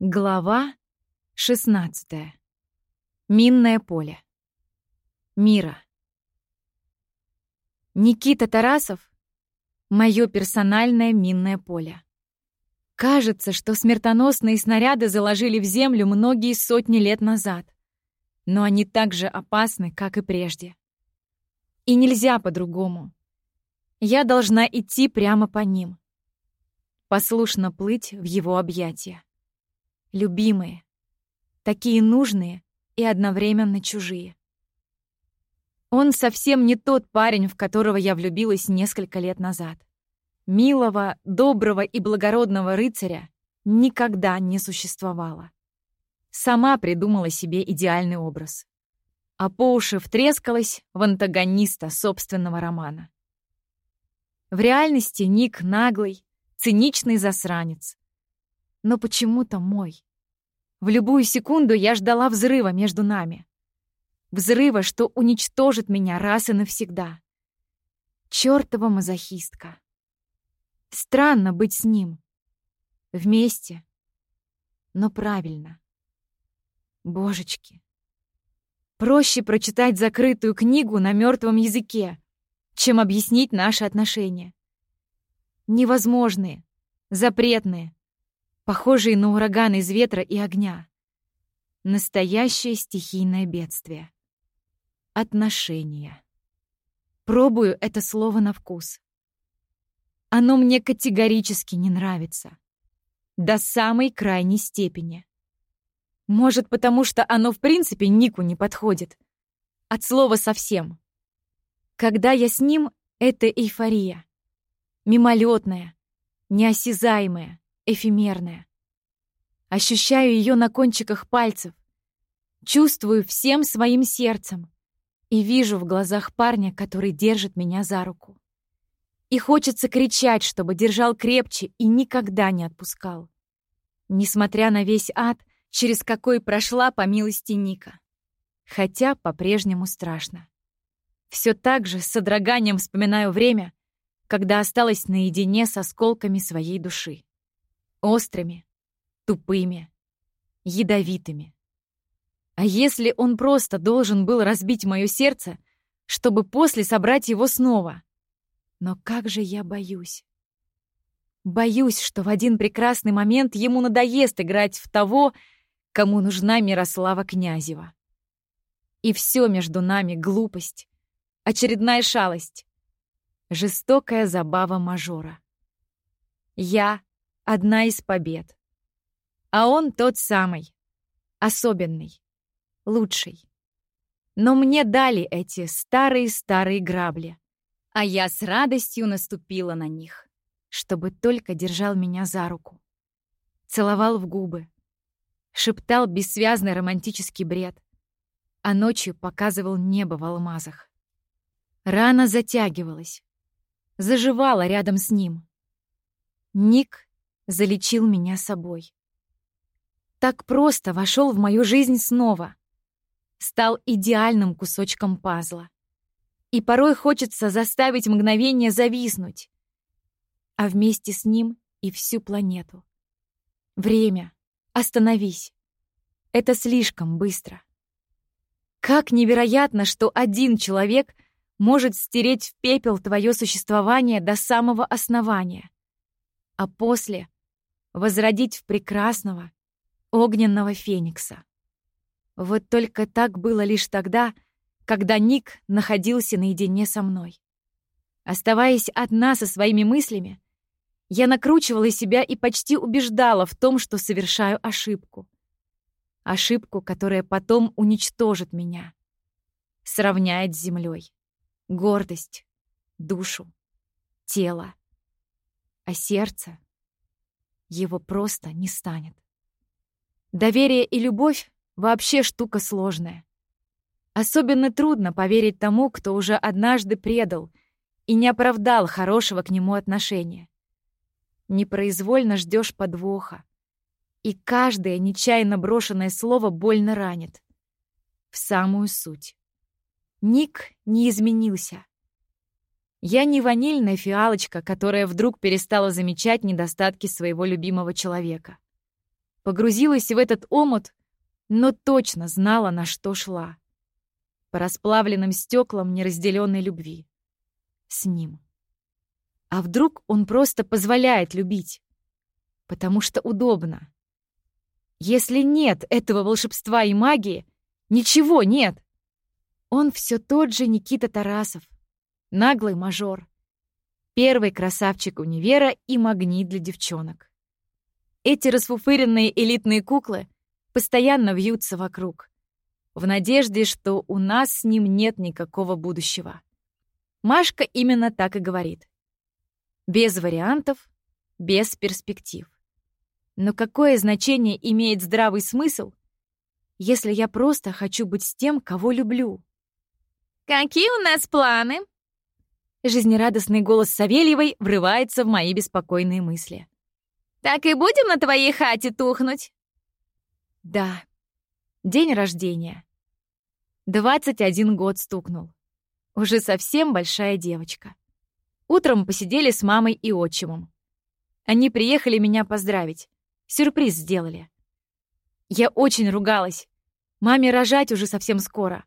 Глава 16. Минное поле. Мира. Никита Тарасов — мое персональное минное поле. Кажется, что смертоносные снаряды заложили в землю многие сотни лет назад, но они так же опасны, как и прежде. И нельзя по-другому. Я должна идти прямо по ним, послушно плыть в его объятия любимые, такие нужные и одновременно чужие. Он совсем не тот парень, в которого я влюбилась несколько лет назад. Милого, доброго и благородного рыцаря никогда не существовало. Сама придумала себе идеальный образ. А по уши втрескалась в антагониста собственного романа. В реальности Ник наглый, циничный засранец, но почему-то мой. В любую секунду я ждала взрыва между нами. Взрыва, что уничтожит меня раз и навсегда. Чёртова мазохистка. Странно быть с ним. Вместе. Но правильно. Божечки. Проще прочитать закрытую книгу на мертвом языке, чем объяснить наши отношения. Невозможные, запретные, похожие на ураган из ветра и огня. Настоящее стихийное бедствие. Отношения. Пробую это слово на вкус. Оно мне категорически не нравится. До самой крайней степени. Может, потому что оно в принципе Нику не подходит. От слова совсем. Когда я с ним, это эйфория. Мимолетная, неосязаемая, эфемерная. Ощущаю ее на кончиках пальцев, чувствую всем своим сердцем и вижу в глазах парня, который держит меня за руку. И хочется кричать, чтобы держал крепче и никогда не отпускал. Несмотря на весь ад, через какой прошла по милости Ника. Хотя по-прежнему страшно. Все так же с содроганием вспоминаю время, когда осталась наедине с осколками своей души острыми, тупыми, ядовитыми. А если он просто должен был разбить мое сердце, чтобы после собрать его снова? Но как же я боюсь. Боюсь, что в один прекрасный момент ему надоест играть в того, кому нужна Мирослава Князева. И все между нами — глупость, очередная шалость, жестокая забава мажора. Я одна из побед. А он тот самый, особенный, лучший. Но мне дали эти старые-старые грабли, а я с радостью наступила на них, чтобы только держал меня за руку. Целовал в губы, шептал бессвязный романтический бред, а ночью показывал небо в алмазах. Рана затягивалась, заживала рядом с ним. Ник залечил меня собой. Так просто вошел в мою жизнь снова. Стал идеальным кусочком пазла. И порой хочется заставить мгновение зависнуть, а вместе с ним и всю планету. Время. Остановись. Это слишком быстро. Как невероятно, что один человек может стереть в пепел твое существование до самого основания, а после возродить в прекрасного, огненного феникса. Вот только так было лишь тогда, когда Ник находился наедине со мной. Оставаясь одна со своими мыслями, я накручивала себя и почти убеждала в том, что совершаю ошибку. Ошибку, которая потом уничтожит меня. Сравняет с землей. Гордость, душу, тело. А сердце его просто не станет. Доверие и любовь вообще штука сложная. Особенно трудно поверить тому, кто уже однажды предал и не оправдал хорошего к нему отношения. Непроизвольно ждешь подвоха, и каждое нечаянно брошенное слово больно ранит. В самую суть. Ник не изменился. Я не ванильная фиалочка, которая вдруг перестала замечать недостатки своего любимого человека. Погрузилась в этот омут, но точно знала, на что шла. По расплавленным стеклам неразделенной любви. С ним. А вдруг он просто позволяет любить? Потому что удобно. Если нет этого волшебства и магии, ничего нет. Он все тот же Никита Тарасов, наглый мажор, первый красавчик универа и магнит для девчонок. Эти расфуфыренные элитные куклы постоянно вьются вокруг, в надежде, что у нас с ним нет никакого будущего. Машка именно так и говорит. Без вариантов, без перспектив. Но какое значение имеет здравый смысл, если я просто хочу быть с тем, кого люблю? «Какие у нас планы?» Жизнерадостный голос Савельевой врывается в мои беспокойные мысли. «Так и будем на твоей хате тухнуть?» Да. День рождения. 21 год стукнул. Уже совсем большая девочка. Утром посидели с мамой и отчимом. Они приехали меня поздравить. Сюрприз сделали. Я очень ругалась. Маме рожать уже совсем скоро.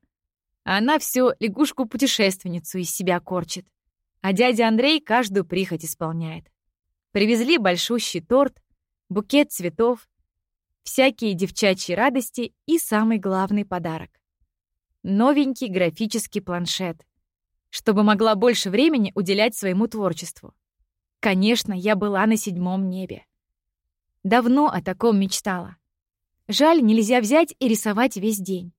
А она всю лягушку-путешественницу из себя корчит. А дядя Андрей каждую прихоть исполняет. Привезли большущий торт, букет цветов, всякие девчачьи радости и самый главный подарок. Новенький графический планшет, чтобы могла больше времени уделять своему творчеству. Конечно, я была на седьмом небе. Давно о таком мечтала. Жаль, нельзя взять и рисовать весь день.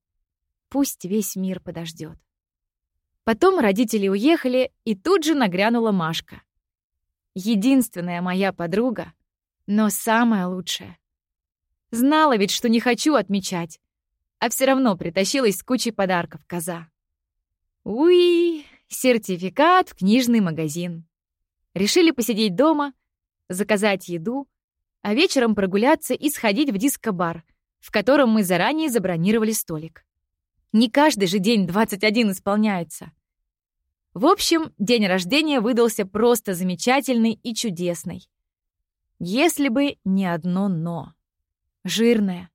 Пусть весь мир подождет. Потом родители уехали, и тут же нагрянула Машка. Единственная моя подруга, но самая лучшая. Знала ведь, что не хочу отмечать, а все равно притащилась с кучей подарков коза. Уи, сертификат в книжный магазин. Решили посидеть дома, заказать еду, а вечером прогуляться и сходить в диско-бар, в котором мы заранее забронировали столик. Не каждый же день 21 исполняется. В общем, день рождения выдался просто замечательный и чудесный. Если бы не одно «но». Жирное,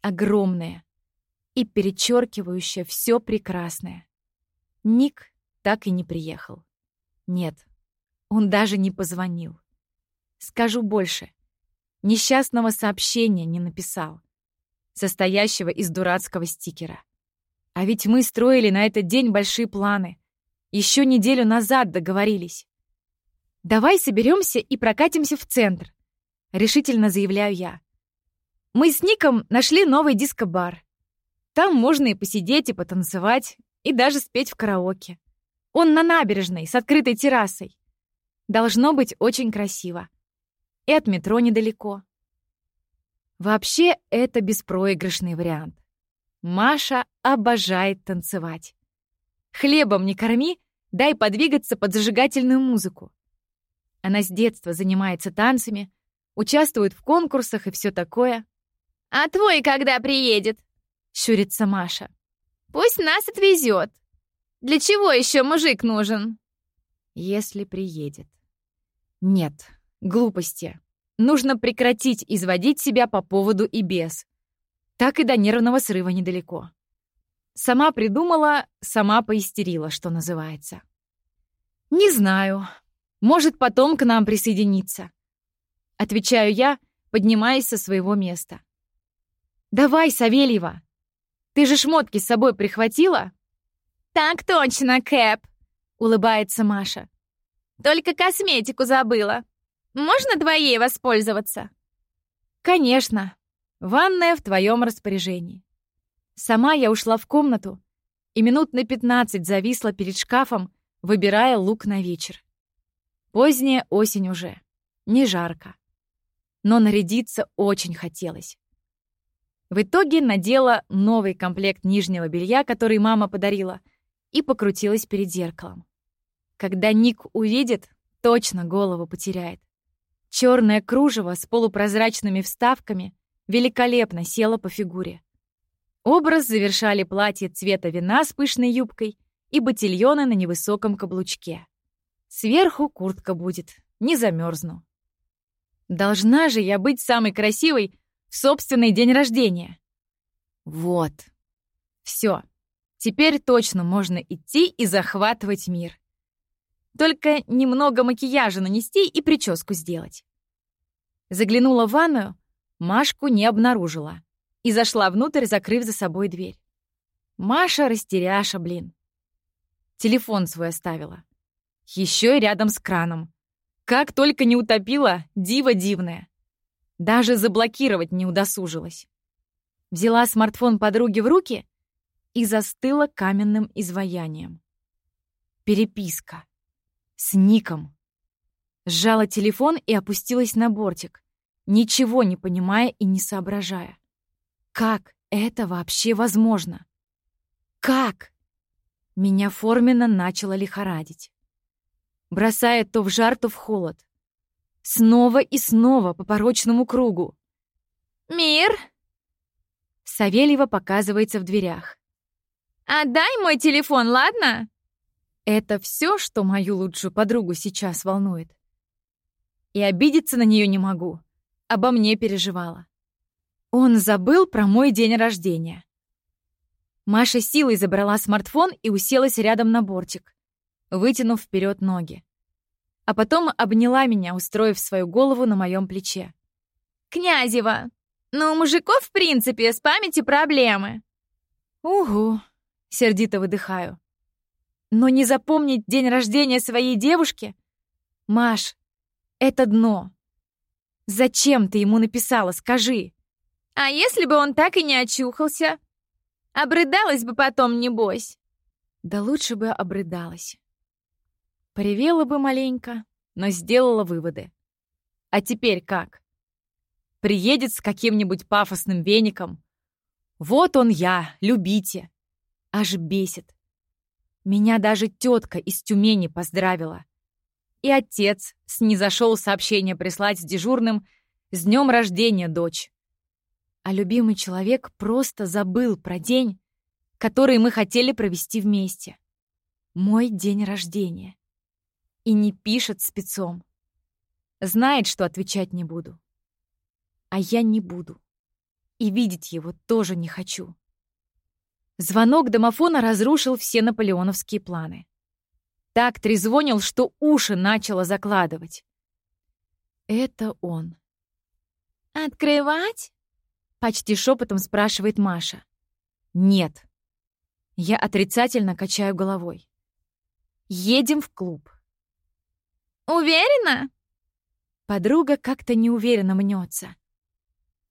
огромное и перечеркивающее все прекрасное. Ник так и не приехал. Нет, он даже не позвонил. Скажу больше — Несчастного сообщения не написал, состоящего из дурацкого стикера. А ведь мы строили на этот день большие планы. Еще неделю назад договорились. «Давай соберемся и прокатимся в центр», — решительно заявляю я. Мы с Ником нашли новый диско-бар. Там можно и посидеть, и потанцевать, и даже спеть в караоке. Он на набережной, с открытой террасой. Должно быть очень красиво и от метро недалеко. Вообще, это беспроигрышный вариант. Маша обожает танцевать. Хлебом не корми, дай подвигаться под зажигательную музыку. Она с детства занимается танцами, участвует в конкурсах и все такое. «А твой когда приедет?» — щурится Маша. «Пусть нас отвезет. Для чего еще мужик нужен?» «Если приедет». «Нет, Глупости. Нужно прекратить изводить себя по поводу и без. Так и до нервного срыва недалеко. Сама придумала, сама поистерила, что называется. «Не знаю. Может, потом к нам присоединиться». Отвечаю я, поднимаясь со своего места. «Давай, Савельева. Ты же шмотки с собой прихватила?» «Так точно, Кэп», — улыбается Маша. «Только косметику забыла. Можно твоей воспользоваться?» «Конечно. Ванная в твоем распоряжении». Сама я ушла в комнату и минут на пятнадцать зависла перед шкафом, выбирая лук на вечер. Поздняя осень уже, не жарко. Но нарядиться очень хотелось. В итоге надела новый комплект нижнего белья, который мама подарила, и покрутилась перед зеркалом. Когда Ник увидит, точно голову потеряет. Черное кружево с полупрозрачными вставками великолепно село по фигуре. Образ завершали платье цвета вина с пышной юбкой и ботильоны на невысоком каблучке. Сверху куртка будет, не замерзну. Должна же я быть самой красивой В собственный день рождения. Вот. Все. Теперь точно можно идти и захватывать мир. Только немного макияжа нанести и прическу сделать. Заглянула в ванную, Машку не обнаружила и зашла внутрь, закрыв за собой дверь. Маша растеряша, блин. Телефон свой оставила. Еще и рядом с краном. Как только не утопила, диво дивное. Даже заблокировать не удосужилась. Взяла смартфон подруги в руки и застыла каменным изваянием. Переписка. С ником. Сжала телефон и опустилась на бортик, ничего не понимая и не соображая. Как это вообще возможно? Как? Меня форменно начало лихорадить. Бросает то в жар, то в холод. Снова и снова по порочному кругу. «Мир!» Савельева показывается в дверях. «Отдай мой телефон, ладно?» Это все, что мою лучшую подругу сейчас волнует. И обидеться на нее не могу. Обо мне переживала. Он забыл про мой день рождения. Маша силой забрала смартфон и уселась рядом на бортик, вытянув вперед ноги. А потом обняла меня, устроив свою голову на моем плече. «Князева, но у мужиков, в принципе, с памятью проблемы». «Угу», — сердито выдыхаю. Но не запомнить день рождения своей девушки? Маш, это дно. Зачем ты ему написала, скажи? А если бы он так и не очухался? Обрыдалась бы потом, небось. Да лучше бы обрыдалась. Поревела бы маленько, но сделала выводы. А теперь как? Приедет с каким-нибудь пафосным веником. Вот он я, любите. Аж бесит. Меня даже тетка из Тюмени поздравила. И отец снизошел сообщение прислать с дежурным «С днем рождения, дочь!». А любимый человек просто забыл про день, который мы хотели провести вместе. Мой день рождения. И не пишет спецом. Знает, что отвечать не буду. А я не буду. И видеть его тоже не хочу. Звонок домофона разрушил все наполеоновские планы. Так трезвонил, что уши начало закладывать. Это он. «Открывать?» — почти шепотом спрашивает Маша. «Нет». Я отрицательно качаю головой. «Едем в клуб». «Уверена?» Подруга как-то неуверенно мнется.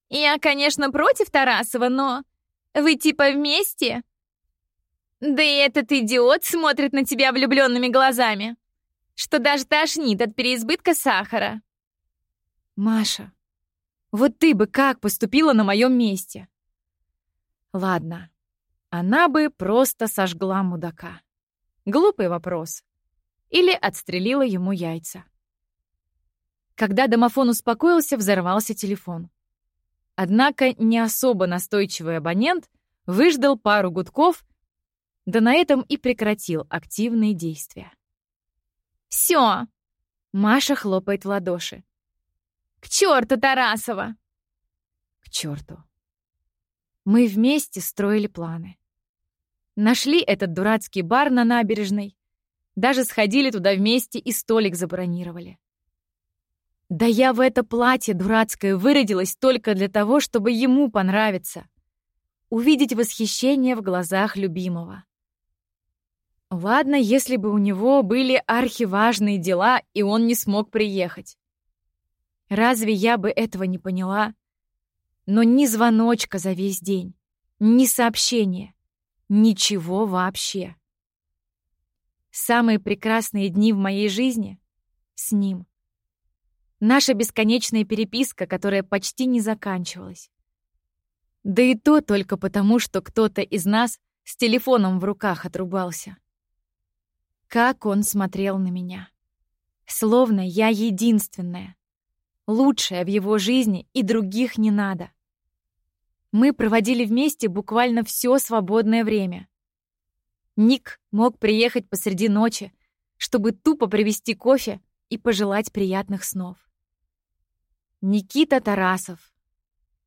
«Я, конечно, против Тарасова, но вы типа вместе? Да и этот идиот смотрит на тебя влюбленными глазами, что даже тошнит от переизбытка сахара. Маша, вот ты бы как поступила на моем месте? Ладно, она бы просто сожгла мудака. Глупый вопрос. Или отстрелила ему яйца. Когда домофон успокоился, взорвался телефон. Однако не особо настойчивый абонент выждал пару гудков, да на этом и прекратил активные действия. «Все!» — Маша хлопает в ладоши. «К черту Тарасова!» «К черту!» Мы вместе строили планы. Нашли этот дурацкий бар на набережной, даже сходили туда вместе и столик забронировали. Да я в это платье дурацкое выродилась только для того, чтобы ему понравиться. Увидеть восхищение в глазах любимого. Ладно, если бы у него были архиважные дела, и он не смог приехать. Разве я бы этого не поняла? Но ни звоночка за весь день, ни сообщения, ничего вообще. Самые прекрасные дни в моей жизни — с ним. Наша бесконечная переписка, которая почти не заканчивалась. Да и то только потому, что кто-то из нас с телефоном в руках отрубался. Как он смотрел на меня. Словно я единственная. Лучшая в его жизни, и других не надо. Мы проводили вместе буквально все свободное время. Ник мог приехать посреди ночи, чтобы тупо привезти кофе и пожелать приятных снов. Никита Тарасов.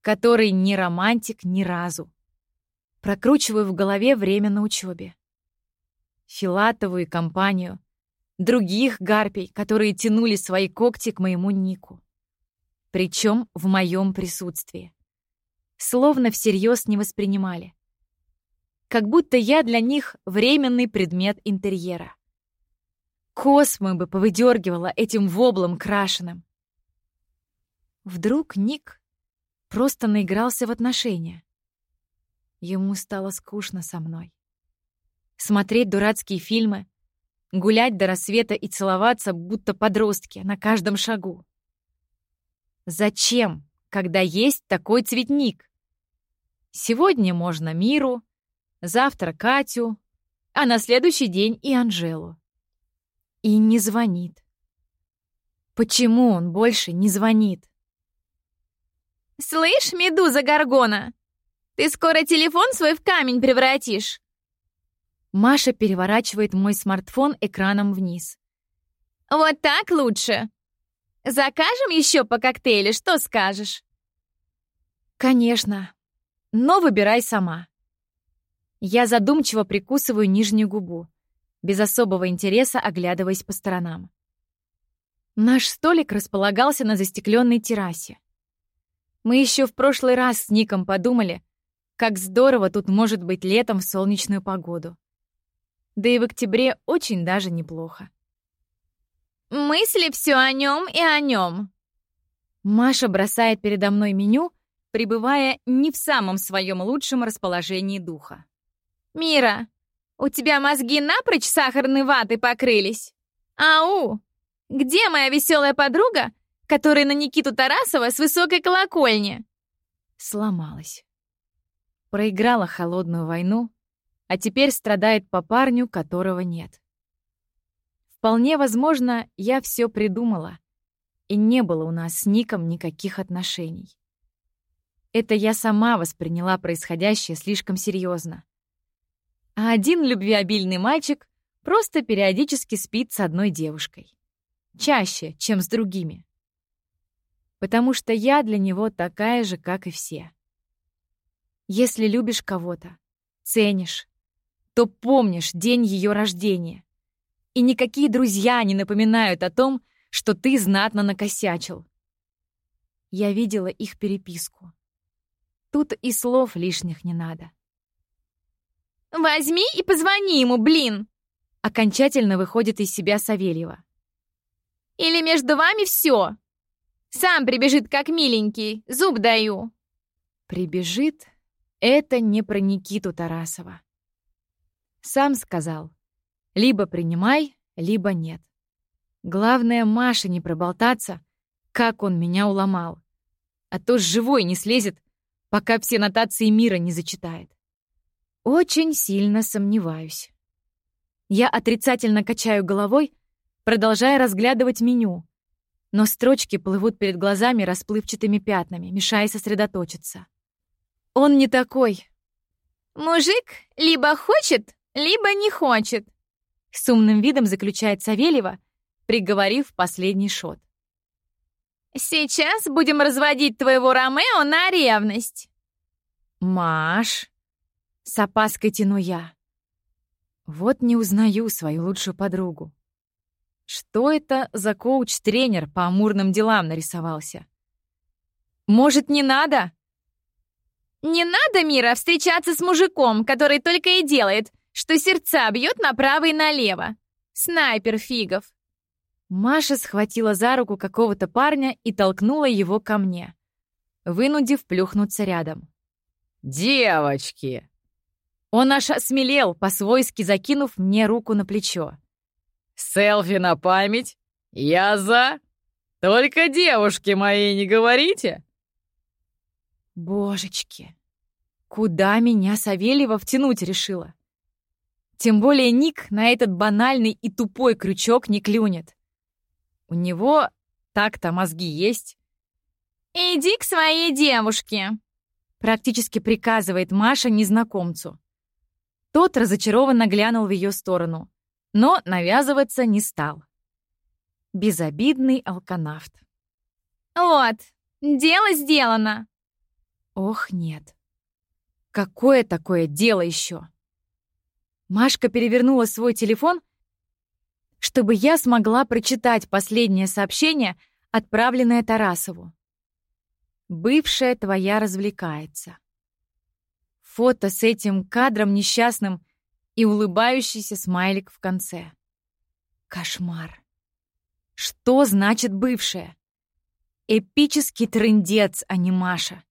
который не романтик ни разу. Прокручиваю в голове время на учебе. Филатову и компанию, других гарпий, которые тянули свои когти к моему нику. Причем в моем присутствии. Словно всерьез не воспринимали. Как будто я для них временный предмет интерьера. Космы бы повыдергивала этим воблом крашеным. Вдруг Ник просто наигрался в отношения. Ему стало скучно со мной. Смотреть дурацкие фильмы, гулять до рассвета и целоваться, будто подростки, на каждом шагу. Зачем, когда есть такой цветник? Сегодня можно Миру, завтра Катю, а на следующий день и Анжелу. И не звонит. Почему он больше не звонит? «Слышь, медуза Гаргона, ты скоро телефон свой в камень превратишь!» Маша переворачивает мой смартфон экраном вниз. «Вот так лучше. Закажем еще по коктейлю, что скажешь?» «Конечно. Но выбирай сама». Я задумчиво прикусываю нижнюю губу, без особого интереса оглядываясь по сторонам. Наш столик располагался на застекленной террасе. Мы еще в прошлый раз с Ником подумали, как здорово тут может быть летом в солнечную погоду. Да и в октябре очень даже неплохо. Мысли все о нем и о нем. Маша бросает передо мной меню, пребывая не в самом своем лучшем расположении духа. «Мира, у тебя мозги напрочь сахарной ватой покрылись? Ау! Где моя веселая подруга, который на Никиту Тарасова с высокой колокольни. Сломалась. Проиграла холодную войну, а теперь страдает по парню, которого нет. Вполне возможно, я все придумала, и не было у нас с Ником никаких отношений. Это я сама восприняла происходящее слишком серьезно. А один любвеобильный мальчик просто периодически спит с одной девушкой. Чаще, чем с другими потому что я для него такая же, как и все. Если любишь кого-то, ценишь, то помнишь день ее рождения. И никакие друзья не напоминают о том, что ты знатно накосячил. Я видела их переписку. Тут и слов лишних не надо. «Возьми и позвони ему, блин!» Окончательно выходит из себя Савельева. «Или между вами все. Сам прибежит, как миленький, зуб даю». «Прибежит» — это не про Никиту Тарасова. Сам сказал, либо принимай, либо нет. Главное, Маше не проболтаться, как он меня уломал. А то живой не слезет, пока все нотации мира не зачитает. Очень сильно сомневаюсь. Я отрицательно качаю головой, продолжая разглядывать меню, но строчки плывут перед глазами расплывчатыми пятнами, мешая сосредоточиться. Он не такой. «Мужик либо хочет, либо не хочет», — с умным видом заключает Савельева, приговорив последний шот. «Сейчас будем разводить твоего Ромео на ревность». «Маш!» — с опаской тяну я. Вот не узнаю свою лучшую подругу. Что это за коуч-тренер по амурным делам нарисовался? Может, не надо? Не надо, Мира, встречаться с мужиком, который только и делает, что сердца бьет направо и налево. Снайпер фигов. Маша схватила за руку какого-то парня и толкнула его ко мне, вынудив плюхнуться рядом. «Девочки!» Он аж осмелел, по-свойски закинув мне руку на плечо. Селфи на память? Я за. Только девушки мои не говорите. Божечки, куда меня Савельева втянуть решила? Тем более Ник на этот банальный и тупой крючок не клюнет. У него так-то мозги есть. «Иди к своей девушке», — практически приказывает Маша незнакомцу. Тот разочарованно глянул в ее сторону но навязываться не стал. Безобидный алканавт. «Вот, дело сделано!» Ох, нет. Какое такое дело еще? Машка перевернула свой телефон, чтобы я смогла прочитать последнее сообщение, отправленное Тарасову. «Бывшая твоя развлекается». Фото с этим кадром несчастным и улыбающийся смайлик в конце. Кошмар. Что значит бывшая? Эпический трындец, а не Маша.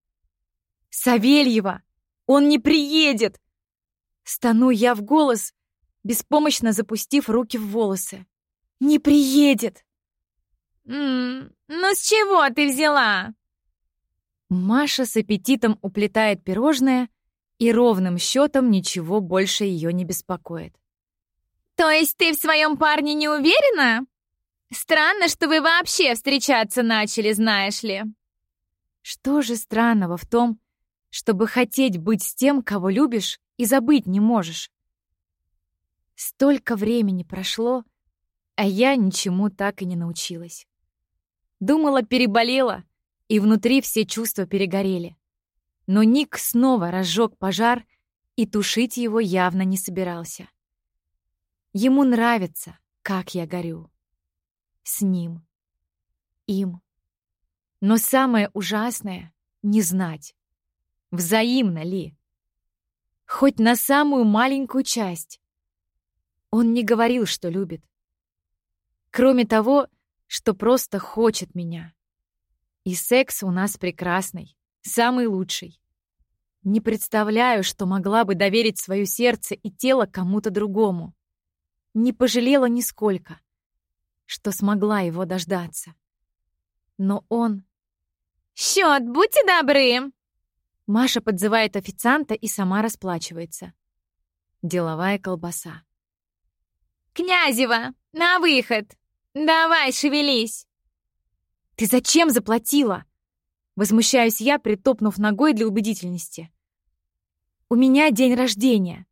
Савельева! Он не приедет! Стану я в голос, беспомощно запустив руки в волосы. Не приедет! «М ну с чего ты взяла?» Маша с аппетитом уплетает пирожное, и ровным счетом ничего больше ее не беспокоит. «То есть ты в своем парне не уверена? Странно, что вы вообще встречаться начали, знаешь ли». Что же странного в том, чтобы хотеть быть с тем, кого любишь, и забыть не можешь? Столько времени прошло, а я ничему так и не научилась. Думала, переболела, и внутри все чувства перегорели. Но Ник снова разжег пожар и тушить его явно не собирался. Ему нравится, как я горю. С ним. Им. Но самое ужасное — не знать, взаимно ли. Хоть на самую маленькую часть. Он не говорил, что любит. Кроме того, что просто хочет меня. И секс у нас прекрасный. Самый лучший. Не представляю, что могла бы доверить свое сердце и тело кому-то другому. Не пожалела нисколько, что смогла его дождаться. Но он... «Счет, будьте добры!» Маша подзывает официанта и сама расплачивается. Деловая колбаса. «Князева, на выход! Давай, шевелись!» «Ты зачем заплатила?» Возмущаюсь я, притопнув ногой для убедительности. «У меня день рождения».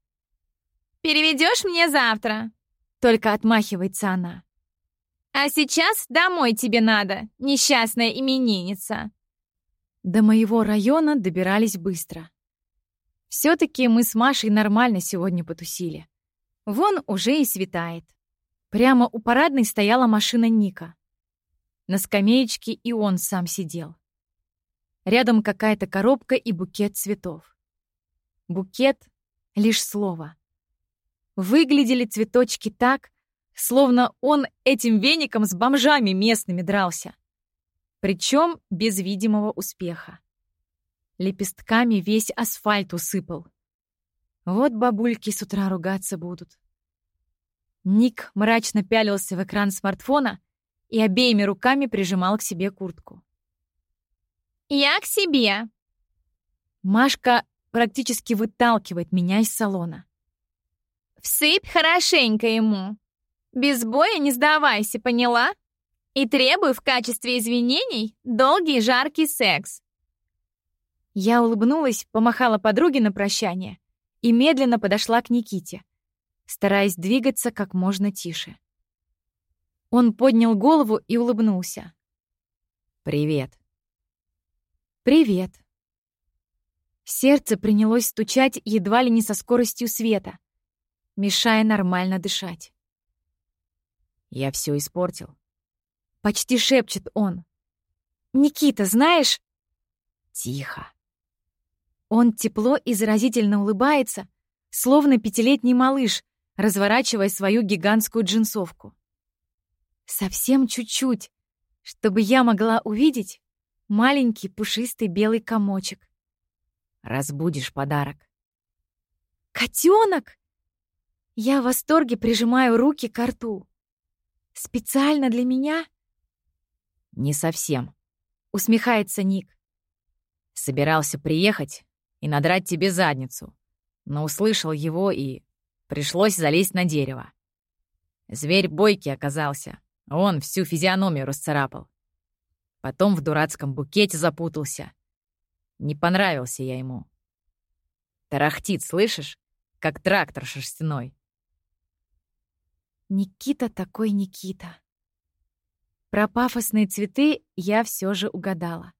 «Переведешь мне завтра?» Только отмахивается она. «А сейчас домой тебе надо, несчастная именинница». До моего района добирались быстро. Все-таки мы с Машей нормально сегодня потусили. Вон уже и светает. Прямо у парадной стояла машина Ника. На скамеечке и он сам сидел. Рядом какая-то коробка и букет цветов. Букет — лишь слово. Выглядели цветочки так, словно он этим веником с бомжами местными дрался. Причем без видимого успеха. Лепестками весь асфальт усыпал. Вот бабульки с утра ругаться будут. Ник мрачно пялился в экран смартфона и обеими руками прижимал к себе куртку. «Я к себе!» Машка практически выталкивает меня из салона. «Всыпь хорошенько ему. Без боя не сдавайся, поняла? И требуй в качестве извинений долгий жаркий секс». Я улыбнулась, помахала подруге на прощание и медленно подошла к Никите, стараясь двигаться как можно тише. Он поднял голову и улыбнулся. «Привет». «Привет». Сердце принялось стучать едва ли не со скоростью света, мешая нормально дышать. «Я все испортил». Почти шепчет он. «Никита, знаешь...» «Тихо». Он тепло и заразительно улыбается, словно пятилетний малыш, разворачивая свою гигантскую джинсовку. Совсем чуть-чуть, чтобы я могла увидеть, маленький пушистый белый комочек. Разбудишь подарок. Котенок! Я в восторге прижимаю руки к рту. Специально для меня? Не совсем. Усмехается Ник. Собирался приехать и надрать тебе задницу, но услышал его и пришлось залезть на дерево. Зверь бойкий оказался, он всю физиономию расцарапал. Потом в дурацком букете запутался. Не понравился я ему. Тарахтит, слышишь? Как трактор шерстяной. Никита такой Никита. Про пафосные цветы я все же угадала.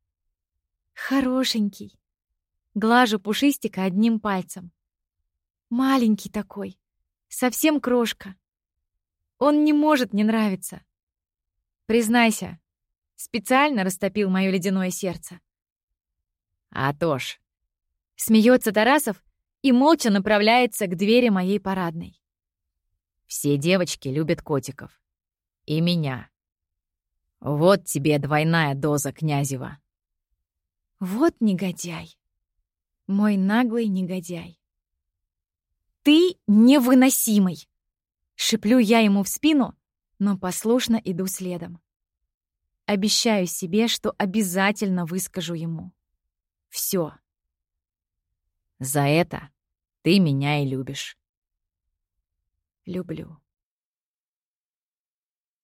Хорошенький. Глажу пушистика одним пальцем. Маленький такой, совсем крошка. Он не может не нравиться. Признайся, специально растопил мое ледяное сердце. А то ж. Смеется Тарасов и молча направляется к двери моей парадной. Все девочки любят котиков. И меня. Вот тебе двойная доза Князева. Вот негодяй. Мой наглый негодяй. «Ты невыносимый!» Шиплю я ему в спину, но послушно иду следом. Обещаю себе, что обязательно выскажу ему. Все. За это ты меня и любишь. Люблю.